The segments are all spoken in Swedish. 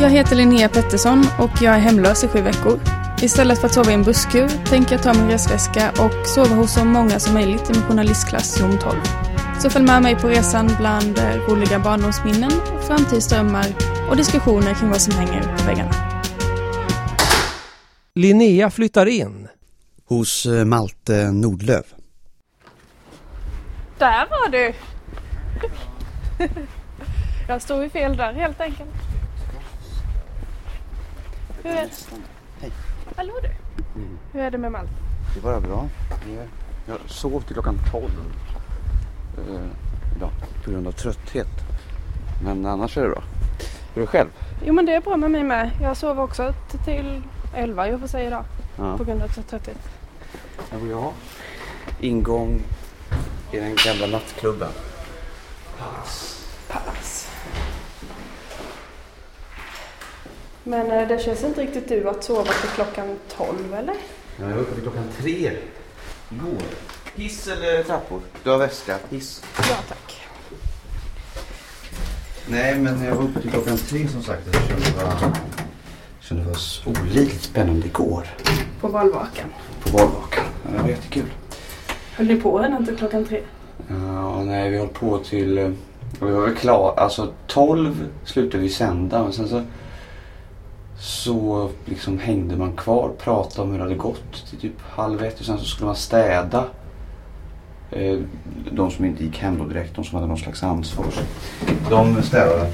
Jag heter Linnea Pettersson och jag är hemlös i sju veckor. Istället för att sova i en busskur tänker jag ta min resväska och sova hos så många som möjligt i min journalistklass rum 12. Så följ med mig på resan bland eh, roliga barndomsminnen, framtidsdrömmar och diskussioner kring vad som hänger på väggarna. Linnea flyttar in. Hos eh, Malte Nordlöf. Där var du! Jag stod i fel dörr helt enkelt. Hur är det? Hej. Hallå du! Hur är det med Malte? Det var bra. Jag sov till klockan 12 eh, idag på grund av trötthet. Men annars är det bra. Hur är det själv? Jo men det är bra med mig med. Jag sov också till 11 jag får säga idag. Ja. På grund av trötthet. Här bor jag. Ingång i den gamla nattklubben. Pass. Men eh, det känns inte riktigt du att sova till klockan 12 eller? Jag var uppe till klockan tre igår. Hiss eller trappor? Du har väska. Hiss. Ja tack. Nej, men jag var uppe till klockan tre som sagt. Jag kände det var, kände det var olidligt spännande igår. På valvakan. På valvakan. Ja, det var jättekul. Höll ni på ända till klockan tre? Ja, nej, vi höll på till... eh, Vi var väl klara. Alltså 12 slutade vi sända. Men sen så... Så liksom hängde man kvar. Pratade om hur det hade gått till typ halv ett. Och sen så skulle man städa. Eh, De som inte gick hem då direkt. De som hade någon slags ansvar. De städade.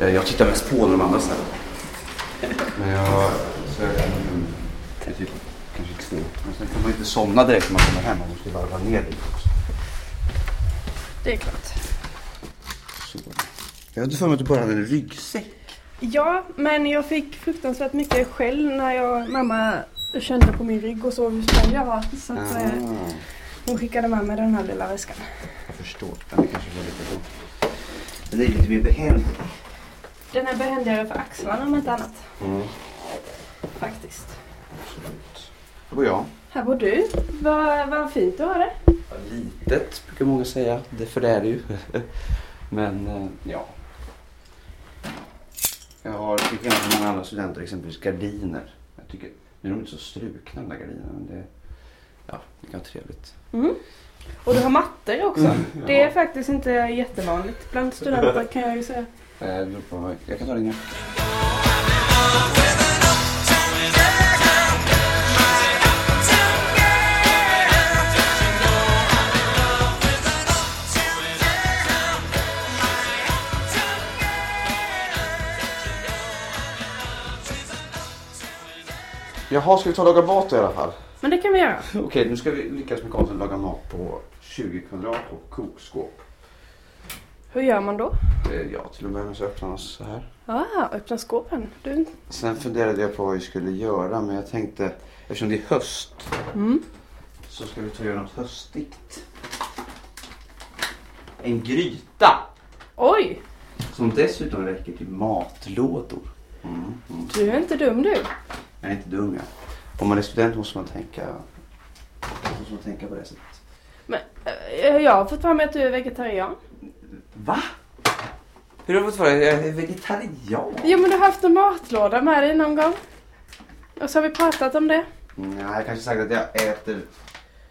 Eh, Jag tittar mest på när de andra städade. Men jag... Så jag till typ kanske två. Men sen kan man inte somna direkt när man kommer hem. Man måste varva ner lite också. Det är klart. Så. Jag hade för mig att du bara hade en ryggsäck. Ja, men jag fick fruktansvärt mycket skäll när jag, mamma kände på min rygg och såg hur spänd jag var. Så att, eh, Ah, hon skickade med mig den här lilla väskan. jag förstår. Det kanske var lite dumt. Den är lite mer behändig. Den är behändigare för axlarna om inte annat. Mm, Faktiskt. absolut. Det var jag. Här bor du. Vad, vad fint du har det. Litet brukar många säga. Det för det är det ju. Men eh, ja. Jag har till skillnad från många andra studenter exempelvis gardiner. Jag tycker, nu är de inte så strukna de där gardinerna. Men det, ja, det kan vara trevligt. Mm. Och du har mattor också. Mm, ja. Det är faktiskt inte jättevanligt bland studenter kan jag ju säga. Eh, Jag kan ta den igen. Jaha, ska vi ta och laga mat i alla fall? Men det kan vi göra. Okej, nu ska vi lyckas med konsten att laga mat på 20 kvadrat och kokskåp. Hur gör man då? Eh, Ja, till börja med så öppnar man så här. Ah, öppna skåpen. Du. Sen funderade jag på vad vi skulle göra men jag tänkte eftersom det är höst Mm. så ska vi ta och göra något höstigt. En gryta Oj, som dessutom räcker till matlådor. Mm, mm. du är inte dum du. Jag är inte dum jag. Om man är student måste man tänka, måste man tänka på det sättet. Men eh, jag har fått för mig att du är vegetarian. Va? Hur har du fått för dig? Jag är vegetarian. Jo men du har haft en matlåda med dig någon gång. Och så har vi pratat om det. Nej, jag kanske sagt att jag äter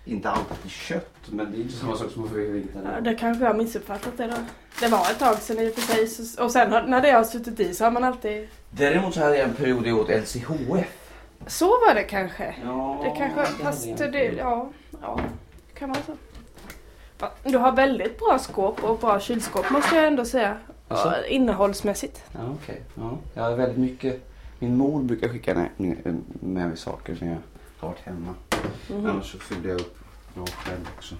inte alltid kött men det är inte samma sak som att Ja, vegetarian. det kanske jag har missuppfattat det då. Det var ett tag sedan i och för sig. Och sen när det har suttit i så har man alltid... Däremot så hade jag en period jag åt LCHF. Så var det kanske. Ja, Det kanske, hade fast det, ja, ja, kan vara så. Du har väldigt bra skåp och bra kylskåp måste jag ändå säga. Alltså? Ja, Innehållsmässigt. Ja, okej. Ja, jag har väldigt mycket. Min mor brukar skicka med, med mig saker som jag har varit hemma. Mhm. Annars så fyller jag upp bra själv också.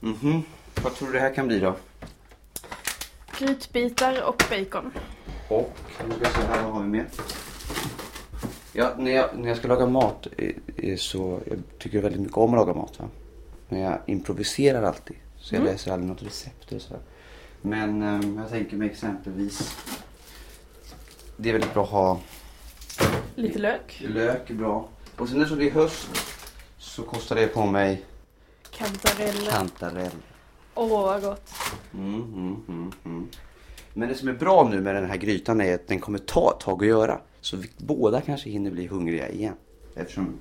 Mhm. Vad tror du det här kan bli då? Grytbitar och bacon. Och, nu ska jag se här, vad har vi mer? Ja, när jag, när jag ska laga mat eh, eh, så jag tycker väldigt mycket om att laga mat. Va? Men jag improviserar alltid. Så jag Mm. läser aldrig något recept eller sådär. Men eh, jag tänker mig exempelvis. Det är väldigt bra att ha Lite lök. lök, är bra. Och sen eftersom det är höst så kostar det på mig Kantareller. kantarell. Åh vad gott. Mm, mm, mm, mm. Men det som är bra nu med den här grytan är att den kommer ta ett tag att göra. Så vi båda kanske hinner bli hungriga igen. Eftersom,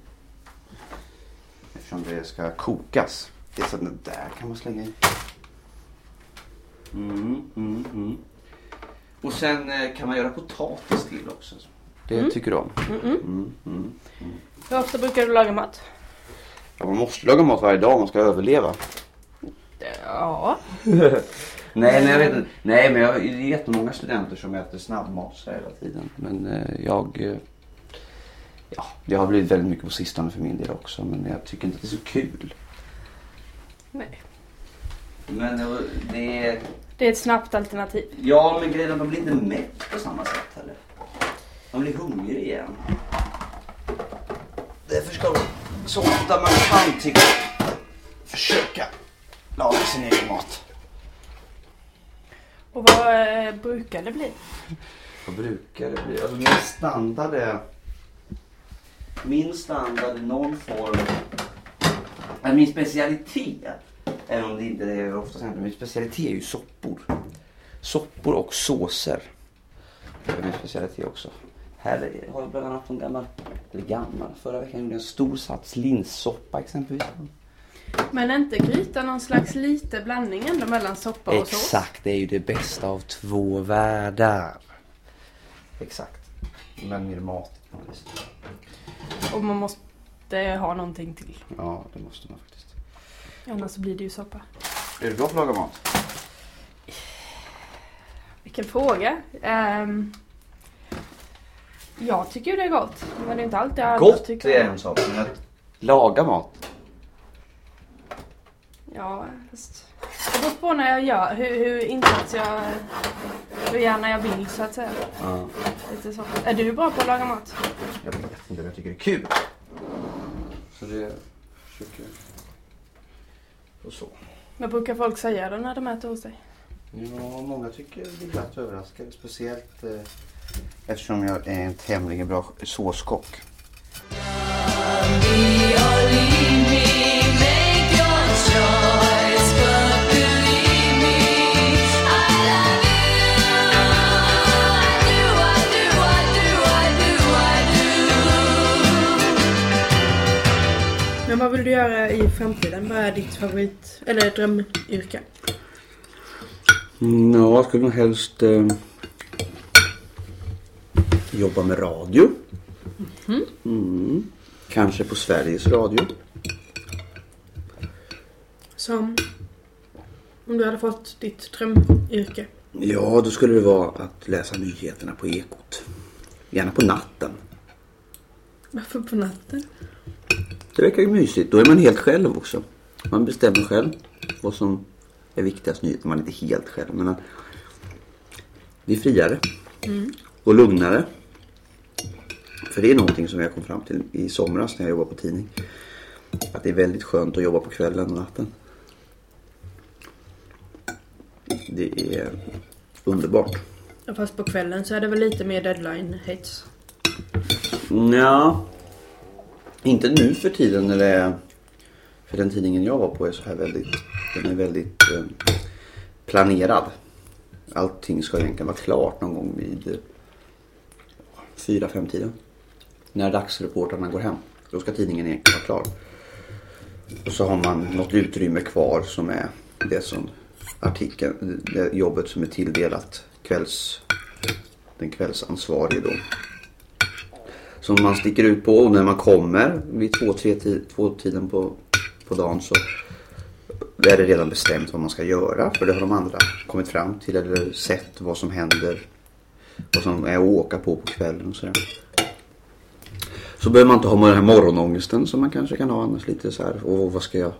eftersom det ska kokas. Det är så att den där kan man slänga i. Mm, mm. Och sen eh, kan man göra potatis till också. Det tycker du om? Hur ofta brukar du laga mat? Ja, man måste laga mat varje dag om man ska överleva. Ja. Nej, men jag vet inte. Nej, men jag, det är jättemånga studenter som äter snabbmat hela tiden. Men eh, jag... Eh, ja, det har blivit väldigt mycket på sistone för min del också. Men jag tycker inte att det är så kul. Nej. Men eh, det är... Det är ett snabbt alternativ. Ja, men grejen är att man blir inte mätt på samma sätt heller. Man blir hungrig igen. Därför ska man så ofta man kan tycka försöka laga sin egen mat. Och vad eh, brukar det bli? Vad brukar det bli? Alltså min standard är... Min standard är någon form... Eller min specialitet, även om det inte är oftast händer, min specialitet är ju soppor. Soppor och såser. Det är min specialitet också. Här har jag bland annat en gammal, eller gammal, förra veckan gjorde jag en stor sats linssoppa exempelvis. Men är inte gryta någon slags lite blandning ändå mellan soppa och sås? Exakt, det är ju det bästa av två världar. Exakt. Men mer mat. Och man måste ha någonting till. Ja, det måste man faktiskt. Annars så blir det ju soppa. Är du bra på att laga mat? Vilken fråga. Ehm, jag tycker det är gott. Men det är inte alltid alla Gott tycker är en sak, men att laga mat. Ja, fast det beror på när jag gör, hur, hur insats jag, hur gärna jag vill så att säga. Ja. Lite så. Är du bra på att laga mat? Jag vet inte, men jag tycker det är kul. Så det försöker... Och så. Vad brukar folk säga då när de äter hos dig? Ja, många tycker det är glatt överraskande. Speciellt eh, eftersom jag är en tämligen bra såskock. Men vad vill du göra i framtiden? Vad är ditt favorit, eller drömyrke? Mm, ja, jag skulle nog helst eh, jobba med radio. Mm. Kanske på Sveriges Radio. Som om du hade fått ditt drömyrke? Ja, då skulle det vara att läsa nyheterna på Ekot. Gärna på natten. Varför på natten? Det verkar ju mysigt. Då är man helt själv också. Man bestämmer själv vad som är viktigast nyheter. Man är inte helt själv, men det är friare. Och lugnare. För det är någonting som jag kom fram till i somras när jag jobbade på tidning. Att det är väldigt skönt att jobba på kvällen och natten. Det är underbart. Fast på kvällen så är det väl lite mer deadline-hets. Ja, inte nu för tiden när det är... För den tidningen jag var på är så här väldigt... Den är väldigt eh, planerad. Allting ska egentligen vara klart någon gång vid fyra, fem tiden. När dagsreportrarna går hem. Då ska tidningen egentligen vara klar. Och så har man något utrymme kvar som är det som artikeln, det jobbet som är tilldelat kvälls, den kvällsansvarige då. Som man sticker ut på och när man kommer vid två-tre-två tiden på, på dagen så är det redan bestämt vad man ska göra. För det har de andra kommit fram till eller sett vad som händer. Vad som är att åka på på kvällen och sådär. Så behöver man inte ha den här morgonångesten som man kanske kan ha annars lite så här. Och vad ska jag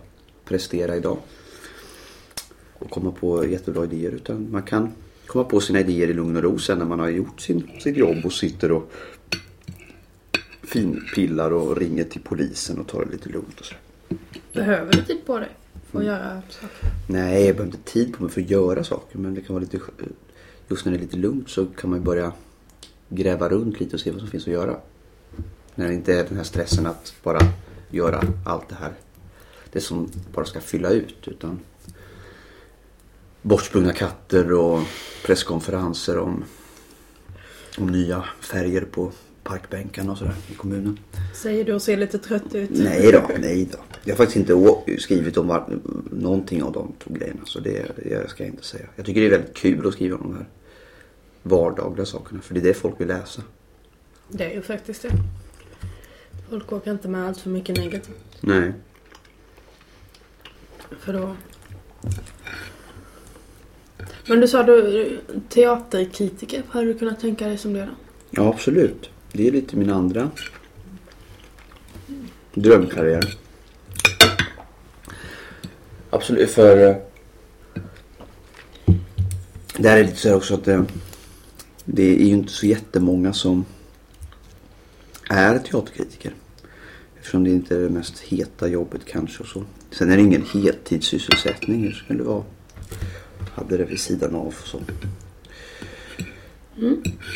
prestera idag? Och komma på jättebra idéer. Utan man kan komma på sina idéer i lugn och ro sen när man har gjort sin, sitt jobb och sitter och finpillar och ringer till polisen och tar det lite lugnt och så. Behöver du tid på dig för att göra saker? Nej, jag behöver inte tid på mig för att göra saker. Men det kan vara lite... Just när det är lite lugnt så kan man ju börja gräva runt lite och se vad som finns att göra. När det inte är den här stressen att bara göra allt det här. Det som bara ska fylla ut. Utan bortsprungna katter och presskonferenser om, om nya färger på parkbänkarna och sådär i kommunen. Säger du och ser lite trött ut. Nej då, nej då. Jag har faktiskt inte skrivit om var, någonting av de två grejerna. Så det, det ska jag inte säga. Jag tycker det är väldigt kul att skriva om de här vardagliga sakerna. För det är det folk vill läsa. Det är ju faktiskt det. Folk åker inte med allt för mycket negativt. Nej. För då... Men du sa du teaterkritiker. Hade du kunnat tänka dig som det då? Ja, absolut. Det är lite min andra drömkarriär. Absolut, för... eh, Det här är lite så här också att det, det är ju inte så jättemånga som är teaterkritiker. Eftersom det inte är det mest heta jobbet kanske och så. Sen är det ingen heltidssysselsättning. Det skulle vara... Hade det vid sidan av och så.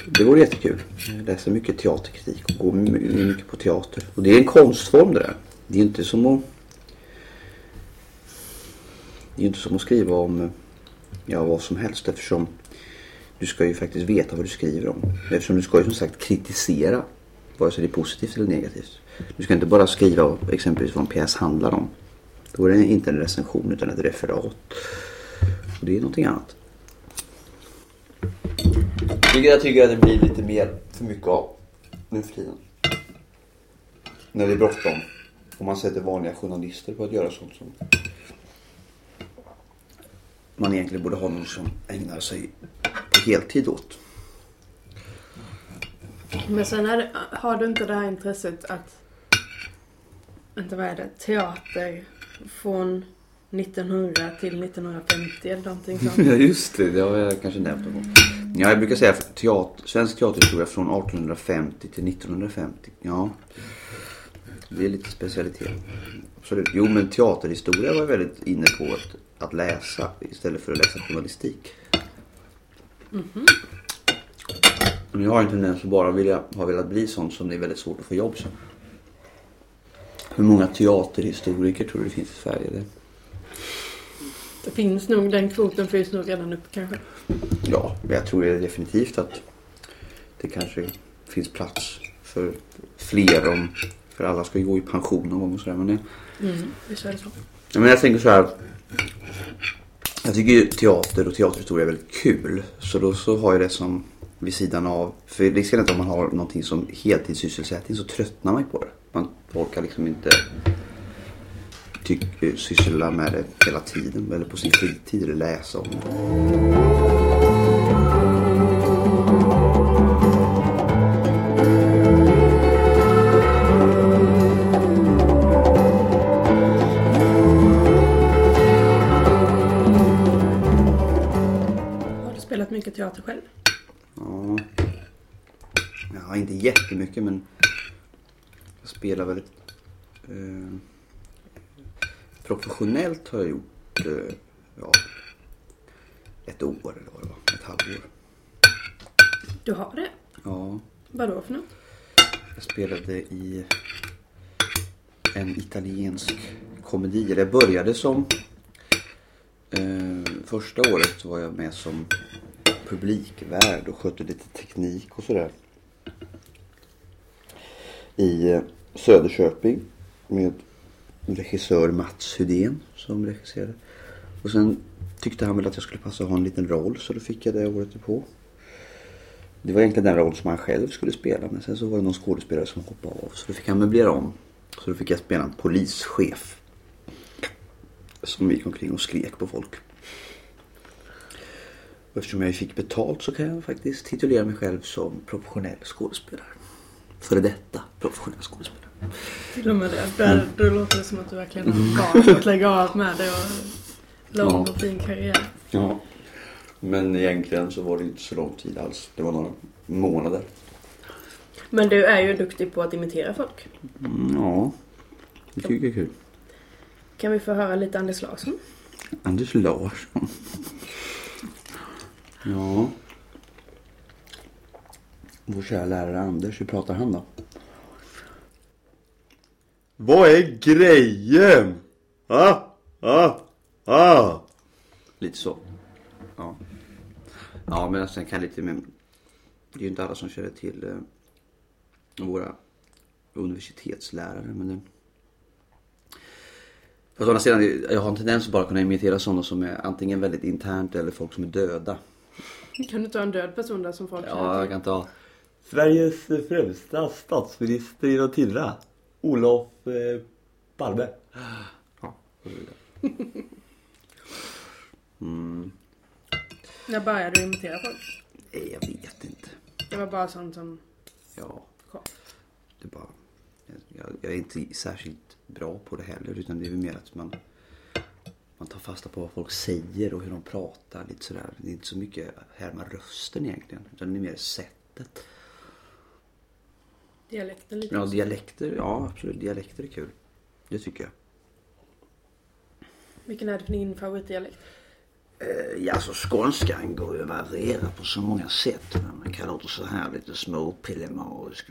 Det vore jättekul. Jag läser mycket teaterkritik och går my- mycket på teater. Och det är en konstform det där. Det är inte som att... Det är inte som att skriva om ja, vad som helst eftersom du ska ju faktiskt veta vad du skriver om. Eftersom du ska ju som sagt kritisera vare sig det är positivt eller negativt. Du ska inte bara skriva exempelvis vad en pjäs handlar om. Då är det inte en recension utan ett referat. Och det är någonting annat. Vilket jag tycker att det blir lite mer för mycket av nu för tiden. När det är bråttom. Och man sätter vanliga journalister på att göra sånt som man egentligen borde ha någon som ägnar sig på heltid åt. Men sen är det, har du inte det här intresset att... Vänta, vad är det? Teater från 1900 till 1950 eller någonting sånt. Ja just det, det har jag kanske nämnt någon gång. Ja, jag brukar säga teater, svensk teaterhistoria från 1850 till 1950. Ja, det är lite specialitet. Absolut. Jo men teaterhistoria var jag väldigt inne på att, att läsa istället för att läsa journalistik. Men jag har en tendens att bara vilja, ha velat bli sån som det är väldigt svårt att få jobb som. Hur många teaterhistoriker tror du det finns i Sverige? Det? Det finns nog, den kvoten finns nog redan uppe kanske. Ja, jag tror definitivt att det kanske finns plats för fler om... För alla ska ju gå i pension någon gång och sådär. Men, det, Mm, visst är det så. men jag tänker så här. Jag tycker ju teater och teaterhistoria är väldigt kul. Så då så har jag det som vid sidan av. För risken är att om man har någonting som heltidssysselsättning så tröttnar man ju på det. Man orkar liksom inte tyck, eh, syssla med det hela tiden. Eller på sin fritid eller läsa om det. Har du spelat mycket teater själv? Ja. inte jättemycket men jag spelar väldigt eh, professionellt har jag gjort eh, ja, ett år eller vad det var, ett halvår. Du har det? Ja, Vadå för något? jag spelade i en italiensk komedi. Jag började som eh, första året var jag med som publikvärd och skötte lite teknik och sådär. I Söderköping med regissör Mats Hudén som regisserade. Och sen tyckte han väl att jag skulle passa att ha en liten roll så då fick jag det året på. Det var egentligen den roll som han själv skulle spela men sen så var det någon skådespelare som hoppade av så då fick han möblera om. Så då fick jag spela en polischef. Som gick omkring och skrek på folk. Och eftersom jag fick betalt så kan jag faktiskt titulera mig själv som professionell skådespelare. Före detta professionell skådespelare. Till och med det. Där, Då låter det som att du verkligen har valt att lägga av med det och lång Ja. och fin karriär. Ja. Men egentligen så var det inte så lång tid alls. Det var några månader. Men du är ju duktig på att imitera folk. Mm, ja, det tycker jag är kul. Kan vi få höra lite Anders Larsson? Anders Larsson. Ja. Vår kära lärare Anders, hur pratar han då? Vad är grejen? Ah, ah, ah. Lite så. Ja. Ja, men sen kan lite med... Det är ju inte alla som känner till eh, våra universitetslärare. Men det... Fast å andra sidan, jag har en tendens att bara kunna imitera sådana som är antingen väldigt internt eller folk som är döda. Kan du ta en död person där som folk Ja, jag kan ta Sveriges främsta statsminister genom tiderna. Olof eh, Palme. Ja. Mm. När började du imitera folk? Nej, jag vet inte. Det var bara sånt som Ja, kom. det är bara... Jag, jag är inte särskilt bra på det heller utan det är väl mer att man... Man tar fasta på vad folk säger och hur de pratar lite sådär. Det är inte så mycket härma rösten egentligen utan det är mer sättet. Dialekten lite. Ja, dialekter, ja absolut. Dialekter är kul. Det tycker jag. Vilken är din favoritdialekt? Eh, Ja, alltså skånskan går ju att variera på så många sätt. Man kan låta så här lite småpillemarisk.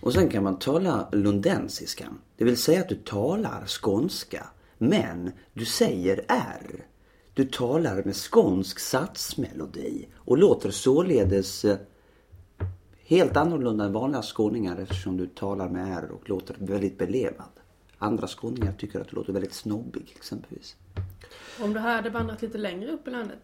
Och sen kan man tala lundensiskan. Det vill säga att du talar skånska, men du säger R. Du talar med skånsk satsmelodi och låter således eh, helt annorlunda än vanliga skåningar eftersom du talar med R och låter väldigt belevad. Andra skåningar tycker att du låter väldigt snobbig exempelvis. Om här hade vandrat lite längre upp i landet?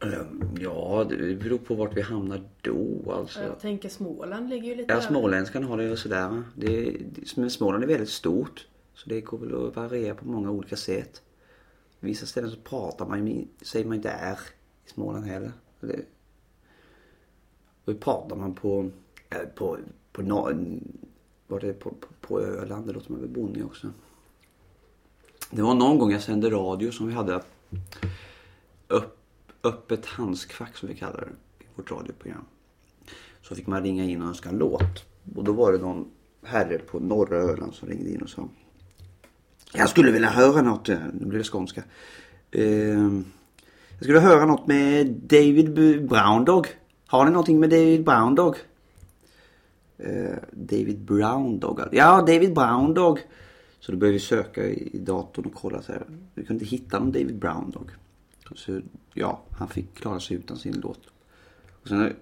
Ehm, Ja, det beror på vart vi hamnar då alltså. Jag tänker Småland ligger ju lite Ja, småländskan har det ju sådär. va. Det, men Småland är väldigt stort. Så det går väl att variera på många olika sätt. Vissa ställen så pratar man ju, säger man inte är i Småland heller. Det, hur pratar man på, eh, på, på, på, var det på, på, på Öland? Det låter man väl bonnig också. Det var någon gång jag sände radio som vi hade upp, öppet handskfack som vi kallar det i vårt radioprogram. Så fick man ringa in och önska en låt. Och då var det någon herre på norra Öland som ringde in och sa Jag skulle vilja höra något, eh, nu blir det skånska. Eh, jag skulle höra något med David Brown Dog. Har ni någonting med David Brown Dog? Eh, David Brown Dog. Alltså. Ja, David Brown Dog. Så då började vi söka i datorn och kolla så här. Vi kunde inte hitta någon David Brown Dog. Så ja, han fick klara sig utan sin låt. Och sen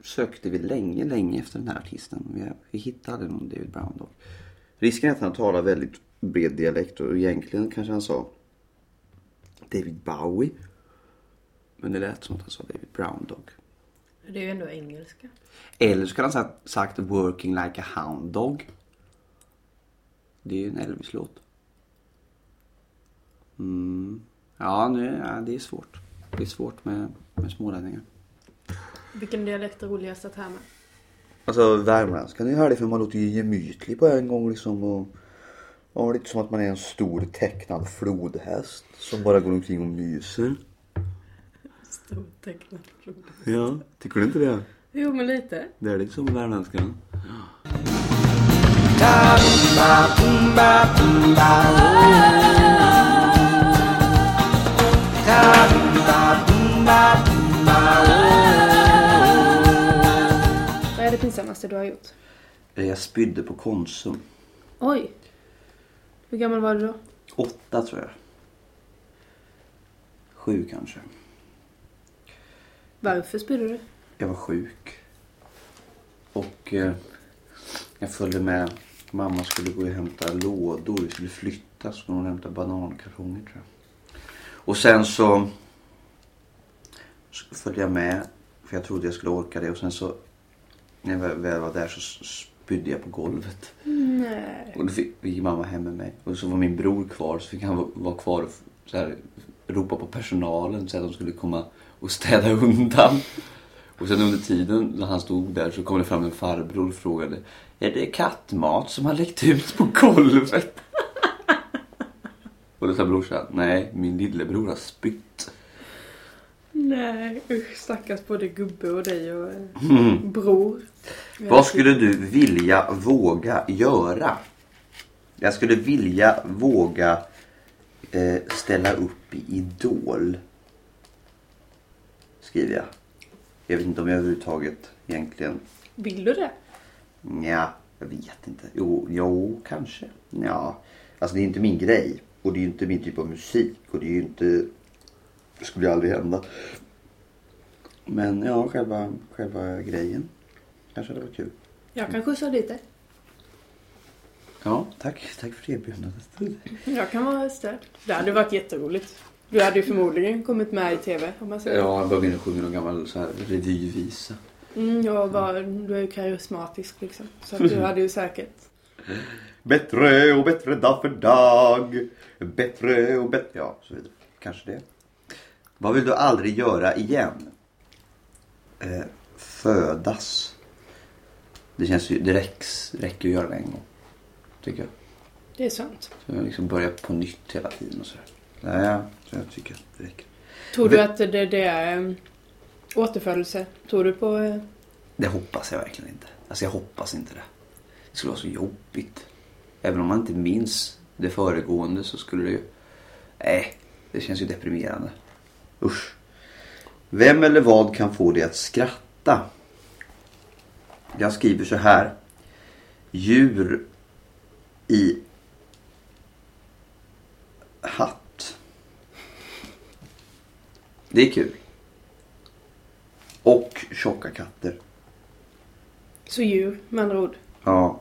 sökte vi länge, länge efter den här artisten. Vi, vi hittade aldrig någon David Brown Dog. Risken är att han talar väldigt bred dialekt och egentligen kanske han sa David Bowie. Men det lät som att han sa David Brown Dog. Det är ju ändå engelska. Eller så kan han ha sagt Working like a hound dog. Det är ju en Elvis-låt. Mm. Ja, nu, ja, det är svårt. Det är svårt med, med smålänningar. Vilken dialekt är roligast att härma? Alltså värmländska, det är härligt för man låter ju gemytlig på en gång liksom. Och, ja, lite som att man är en stor tecknad flodhäst som bara går omkring och myser. Stortecknat flod. Ja, tycker du inte det? Jo, men lite. Det är lite som värmländska. Vad är det pinsammaste du har gjort? Jag spydde på Konsum. Oj! Hur gammal var du då? Åtta tror jag. Sju kanske. Varför spydde du? Jag var sjuk. Och eh, jag följde med. Mamma skulle gå och hämta lådor. Vi skulle flytta. Så skulle hon hämta banankartonger tror jag. Och sen så följde jag med. För jag trodde jag skulle orka det. Och sen så när jag väl var där så spydde jag på golvet. Nej. Och då fick, gick mamma hem med mig. Och så var min bror kvar. Så fick han va- vara kvar och så här, ropa på personalen. Så att de skulle komma och städa undan. Och sen under tiden när han stod där så kom det fram en farbror och frågade. Är det kattmat som har läckt ut på golvet? och då sa brorsan. Nej, min lillebror har spytt. Nej, usch stackars både gubbe och dig och eh, Mm. bror. Vad skulle du vilja våga göra? Jag skulle vilja våga eh, ställa upp i Idol. Skriver jag. Jag vet inte om jag överhuvudtaget egentligen... Vill du det? Ja, jag vet inte. Jo, jo, kanske. Ja, alltså det är inte min grej. Och det är inte min typ av musik. Och det är ju inte... Det skulle ju aldrig hända. Men ja, själva, själva grejen kanske det var kul. Jag kan skjutsa dit dig. Ja, tack. Tack för erbjudandet. Jag kan vara stöd. Det hade varit jätteroligt. Du hade ju förmodligen kommit med i TV om man säger. Ja, jag började sjunga någon gammal så här revyvisa. Mm, jag var, du är ju karismatisk liksom. Så att du hade ju säkert. Bättre och bättre dag för dag. Bättre och bättre... Ja, så vidare. Kanske det. Vad vill du aldrig göra igen? Eh, födas. Det känns ju... Det räcks, räcker att göra det en gång. Tycker jag. Det är sant. Så jag liksom börjar på nytt hela tiden och sådär. Nej, så jag tycker att det räcker. Tror du att det, det är um, återfödelse? Tror du på... eh, Det hoppas jag verkligen inte. Alltså jag hoppas inte det. Det skulle vara så jobbigt. Även om man inte minns det föregående så skulle det ju... Nej, det känns ju deprimerande. Usch. Vem eller vad kan få dig att skratta? Jag skriver så här. Djur i hatt. Det är kul. Och tjocka katter. Så djur, med andra ord. Ja.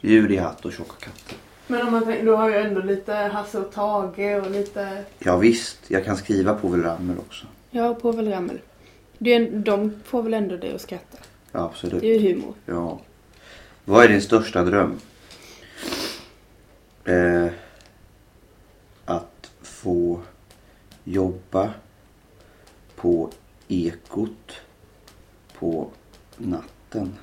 Djur i hatt och tjocka katter. Men om man tänker, då har jag ändå lite Hasse och Tage och lite... Ja visst, jag kan skriva på Ramel också. Ja, Povel Ramel. Det är, en- de får väl ändå det att skratta. Ja, absolut. Det är ju humor. Ja. Vad är din största dröm? Eh, att få jobba på Ekot på natten.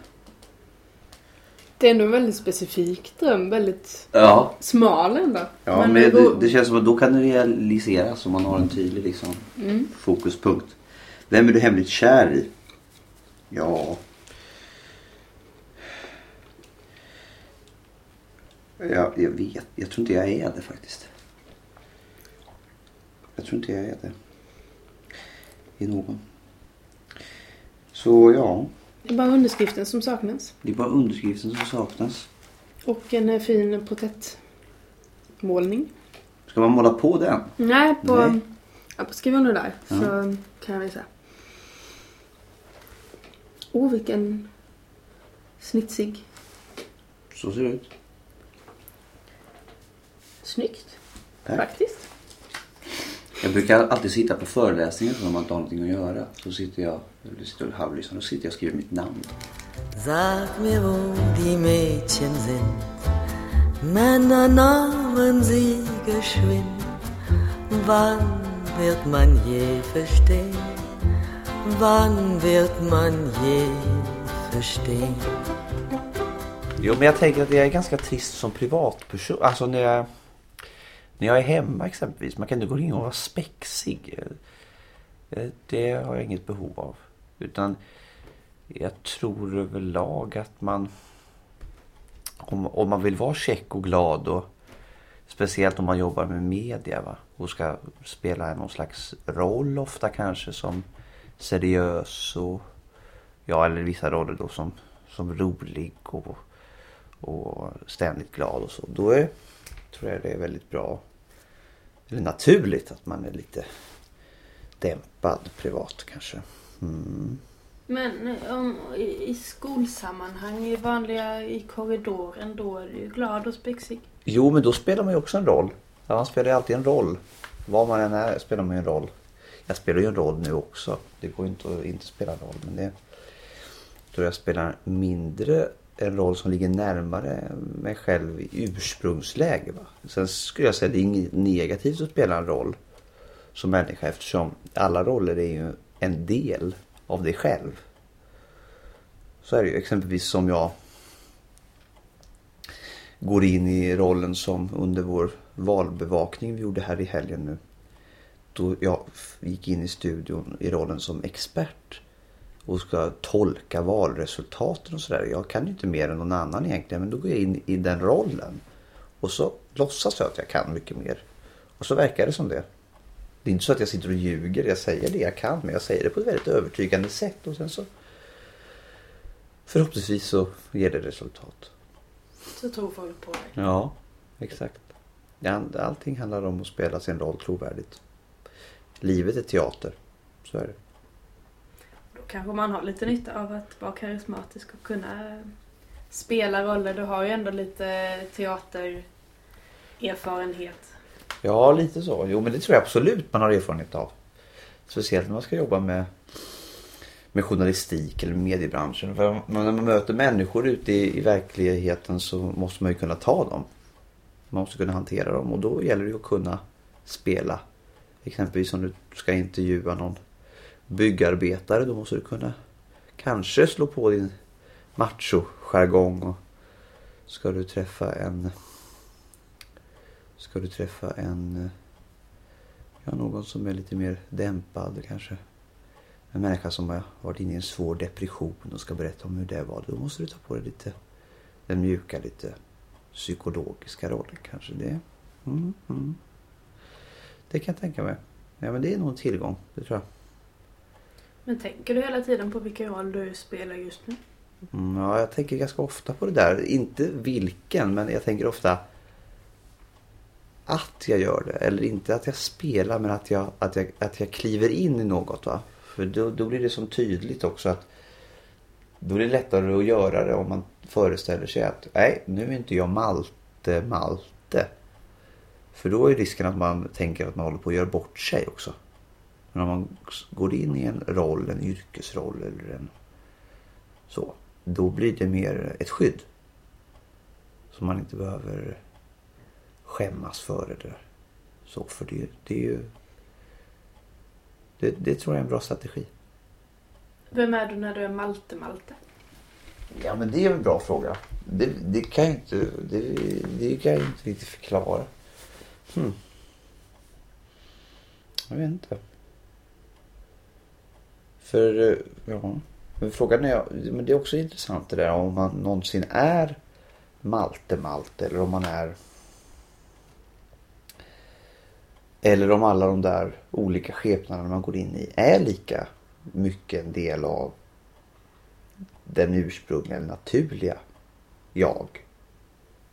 Det är ändå en väldigt specifik dröm. Väldigt Ja, smal ändå. ja men, det det, går- det känns som att då kan det realiseras om man har en tydlig liksom, Mm. fokuspunkt. Vem är du hemligt kär i? Ja... Jag, jag vet. Jag tror inte jag är det faktiskt. Jag tror inte jag är det. I någon. Så ja, Det är bara underskriften som saknas. det är bara underskriften som saknas. Och en eh, fin porträttmålning. Ska man måla på den? Nej, på... Nej. Ja, skriv under där. Ja. Så kan jag visa. Oh, vilken snitsig. Så ser det ut. Snyggt. Tack. Faktiskt. Jag brukar alltid sitta på föreläsningar så när man inte har någonting att göra. Så sitter jag, sitter och halvlyssnar, och sitter jag och skriver mitt namn. Sag mir, wo die Mädchen sind, Männer nahmen sie geschwind. Wann wird man je verstehen? Wann wird man je verstehen? Jo, men jag tänker att jag är ganska trist som privatperson. Alltså när jag, när jag är hemma exempelvis. Man kan inte gå in och vara spexig. Eh, det har jag inget behov av. Utan jag tror överlag att man... Om, om man vill vara check och glad och speciellt om man jobbar med media va? och ska spela någon slags roll ofta kanske som seriös och ja eller vissa roller då som, som rolig och, och ständigt glad och så. Då är, tror jag det är väldigt bra eller naturligt att man är lite dämpad privat kanske. Mm. Men om, i, i skolsammanhang, i vanliga, i korridoren, då är du ju glad och spexig. Jo, men då spelar man ju också en roll. Ja, man spelar ju alltid en roll. Var man än är spelar man ju en roll. Jag spelar ju en roll nu också. Det går ju inte att inte spela en roll. Men det tror jag spelar mindre en roll som ligger närmare mig själv i ursprungsläge. Va? Sen skulle jag säga att det är inget negativt att spela en roll som människa eftersom alla roller är ju en del av dig själv. Så är det ju exempelvis som jag går in i rollen som under vår valbevakning vi gjorde här i helgen nu. Då jag gick in i studion i rollen som expert och ska tolka valresultaten och sådär. Jag kan ju inte mer än någon annan egentligen men då går jag in i den rollen. Och så låtsas jag att jag kan mycket mer. Och så verkar det som det. Det är inte så att jag sitter och ljuger. Jag säger det jag kan men jag säger det på ett väldigt övertygande sätt. Och sen så förhoppningsvis så ger det resultat. Så tror folk på dig. Ja, exakt. Allting handlar om att spela sin roll trovärdigt. livet är teater. Så är det. Kanske man har lite nytta av att vara karismatisk och kunna spela roller. Du har ju ändå lite teatererfarenhet. Ja, lite så. Jo, men det tror jag absolut man har erfarenhet av. Speciellt när man ska jobba med, med journalistik eller mediebranschen. För när man möter människor ute i, i verkligheten så måste man ju kunna ta dem. Man måste kunna hantera dem och då gäller det ju att kunna spela. Exempelvis om du ska intervjua någon byggarbetare då måste du kunna kanske slå på din macho-jargong. Och ska du träffa en Ska du träffa en Ja, någon som är lite mer dämpad kanske. En människa som har varit inne i en svår depression och ska berätta om hur det var. Då måste du ta på dig lite den mjuka, lite psykologiska rollen kanske. Det, mm, mm. det kan jag tänka mig. Ja, men det är nog en tillgång, det tror jag. Men tänker du hela tiden på vilken roll du spelar just nu? Mm, ja, jag tänker ganska ofta på det där. Inte vilken, men jag tänker ofta att jag gör det. Eller inte att jag spelar, men att jag, att jag, att jag kliver in i något. Va? För då, då blir det som tydligt också att då blir det lättare att göra det om man föreställer sig att nej, nu är inte jag Malte Malte. För då är risken att man tänker att man håller på att göra bort sig också. Men om man går in i en roll, en yrkesroll eller en så. Då blir det mer ett skydd. Som man inte behöver skämmas för eller så. För det, det är ju... Det, det tror jag är en bra strategi. Vem är du när du är Malte Malte? Ja men det är en bra fråga. Det, det kan jag inte, det, det kan jag inte riktigt förklara. Hmm. Jag vet inte. För, eh, ja. Men frågan är, men det är också intressant det där om man någonsin är Malte Malte eller om man är eller om alla de där olika skepnaderna man går in i är lika mycket en del av den ursprungliga, naturliga jag.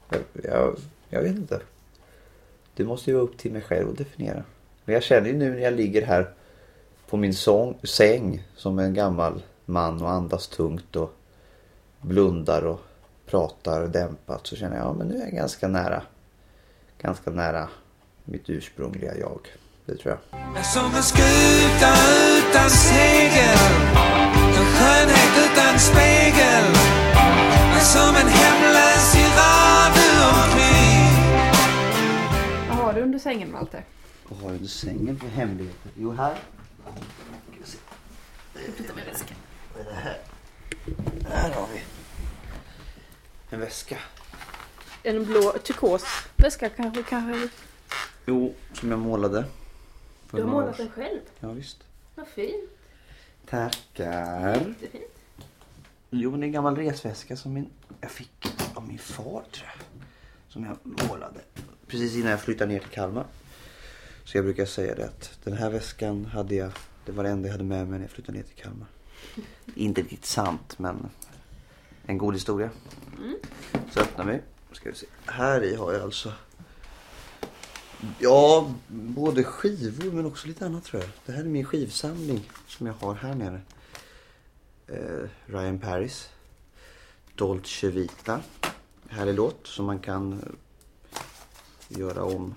Jag, jag. jag, vet inte. Det måste ju vara upp till mig själv att definiera. Men jag känner ju nu när jag ligger här på min sång, säng som en gammal man och andas tungt och blundar och pratar dämpat så känner jag ja men nu är jag ganska nära. Ganska nära mitt ursprungliga jag. Det tror jag. Jag som en skuta utan segel En skönhet utan spegel Jag som en hemlös i omkring Vad har du under sängen Malte? Vad har jag under sängen för hemligheter? Jo, här. Vad är det här? Här har vi en väska. En blå turkos väska kanske, kanske. Jo, som jag målade. för Du har några målat den själv? Ja, visst. Vad fint. Tackar. Jättefint. Jo, det är en gammal resväska som min, jag fick av min far tror jag. Som jag målade precis innan jag flyttade ner till Kalmar. Så jag brukar säga det att den här väskan hade jag, det var det enda jag hade med mig när jag flyttade ner till Kalmar. Inte riktigt sant men en god historia. Så öppnar vi. Ska vi se. Här i har jag alltså Ja, både skivor men också lite annat tror jag. Det här är min skivsamling som jag har här nere. Eh, Ryan Paris. Dolce Vita. Härlig låt som man kan eh, göra om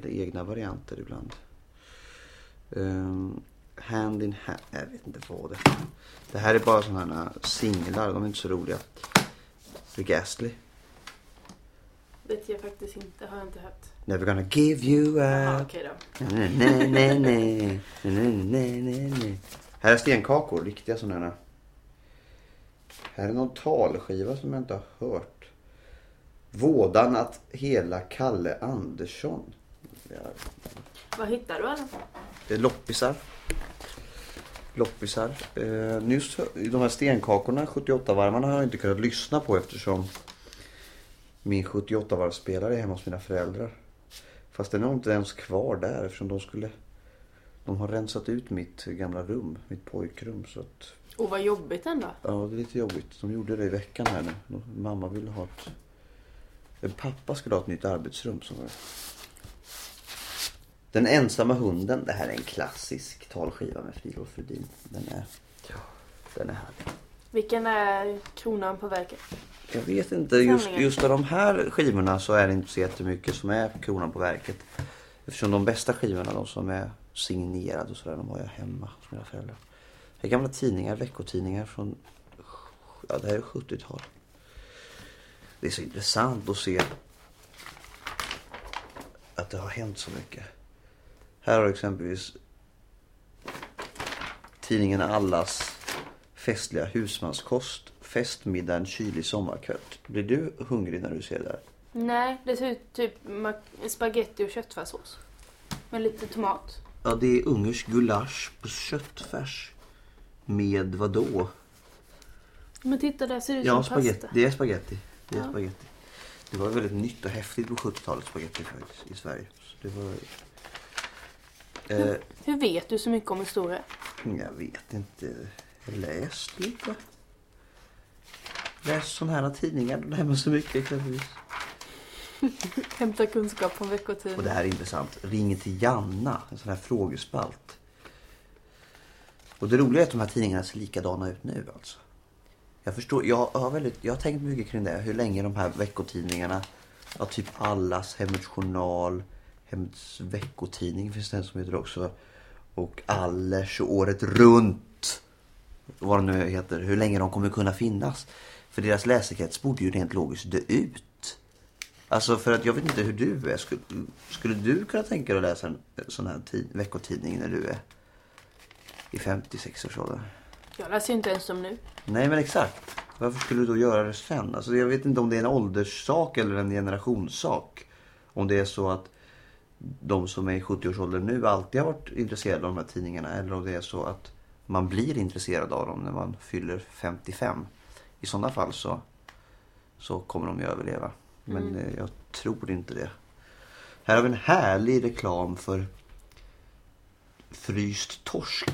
till egna varianter ibland. Um, hand in hand. Jag vet inte vad det är. Det här är bara sådana här singlar. De är inte så roliga. Rick Astley. Vet jag faktiskt inte, har jag inte hört. Never gonna give you up. okej då. Nej, nej, nej, nej. Nej, nej, nej, nej. Här är stenkakor, riktiga sådana här. Här är någon talskiva som jag inte har hört. Vådan att hela Kalle Andersson. Ja, Vad hittar du alla? det är loppisar. Loppisar. Eh, nyss, de här stenkakorna, 78-varmarna, har jag inte kunnat lyssna på eftersom min 78-varvsspelare är hemma hos mina föräldrar. Fast den är inte ens kvar där eftersom de skulle... De har rensat ut mitt gamla rum, mitt pojkrum. Så att, Åh, vad jobbigt ändå. ja, det är lite jobbigt. De gjorde det i veckan här nu. Mamma ville ha ett... Pappa skulle ha ett nytt arbetsrum. Som Den ensamma hunden. Det här är en klassisk talskiva med Fridolf Rudin. Den är, den är härlig. Vilken är kronan på verket? Jag vet inte. Just, just av de här skivorna så är det inte så jättemycket som är kronan på verket. Eftersom de bästa skivorna, de som är signerade och sådär, de har jag hemma hos mina föräldrar. Det är gamla tidningar, veckotidningar från ja, det här är 70-tal. Det är så intressant att se att det har hänt så mycket. Här har exempelvis tidningen Allas festliga husmanskost. Festmiddag en kylig sommarkväll. Blir du hungrig när du ser det där? Nej, det ser ut typ spaghetti och köttfärssås. Med lite tomat. Ja, det är ungersk gulasch på köttfärs. Med vad då? Men titta, där ser det ut Ja, som spaghetti. pasta. Det är spaghetti. Det är Ja. spaghetti. Det var väldigt nytt och häftigt på 70-talet spaghetti faktiskt i Sverige. Så det var... Eh, Hur vet du så mycket om historia? jag vet inte. Jag har läst lite. Läst sådana här tidningar. Det lär man så mycket exempelvis. Hämta kunskap från veckotidningen. Och det här är intressant. Ring till Janna. En sån här frågespalt. Och det roliga är att de här tidningarna ser likadana ut nu alltså. Jag förstår, jag har, väldigt, jag har tänkt mycket kring det. Hur länge de här veckotidningarna, ja, typ Allas, Hemmets Journal, Hemmets Veckotidning finns det en som heter också. Och Allers och Året Runt. Vad de nu heter. Hur länge de kommer kunna finnas. För deras läsekrets borde ju rent logiskt dö ut. Alltså för att jag vet inte hur du är. Skulle, skulle du kunna tänka dig att läsa en sån här tid, veckotidning när du är i 56-årsåldern? Jag läser ju inte ens dem nu. Nej men exakt. Varför skulle du då göra det sen? Alltså jag vet inte om det är en ålderssak eller en generationssak. Om det är så att de som är i 70-årsåldern nu alltid har varit intresserade av de här tidningarna. Eller om det är så att man blir intresserad av dem när man fyller 55. I sådana fall så, så kommer de ju överleva. Men eh, jag tror inte det. Här har vi en härlig reklam för fryst torsk.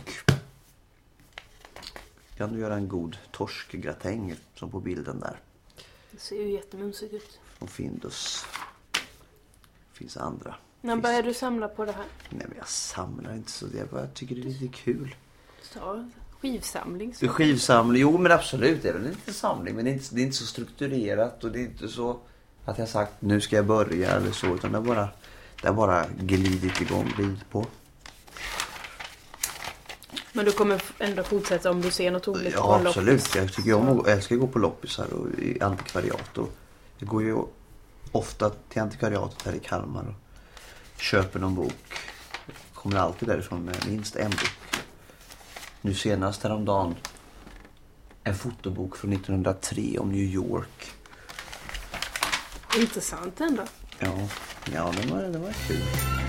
Kan du göra en god torskgratäng som på bilden där. Det ser ju jättemumsigt ut. Från Findus. Det finns andra. När började du samla på det här? Nej men jag samlar inte så. Jag bara tycker det är lite kul. Så, skivsamling. Så. skivsamling, jo men absolut det är väl en liten samling. Men det är, inte, det är inte så strukturerat och det är inte så att jag sagt nu ska jag börja eller så. Utan det har bara, det har bara glidit igång, glidit på. Men du kommer ändå fortsätta om du ser något roligt Ja på en absolut. loppis. Jag tycker om att, jag älskar att gå på loppisar och i antikvariat. Och jag går ju ofta till antikvariatet här i Kalmar och köper någon bok. Kommer alltid därifrån med minst en bok. Nu senast häromdagen en fotobok från 1903 om New York. Intressant ändå. Ja, ja det, var, det var kul.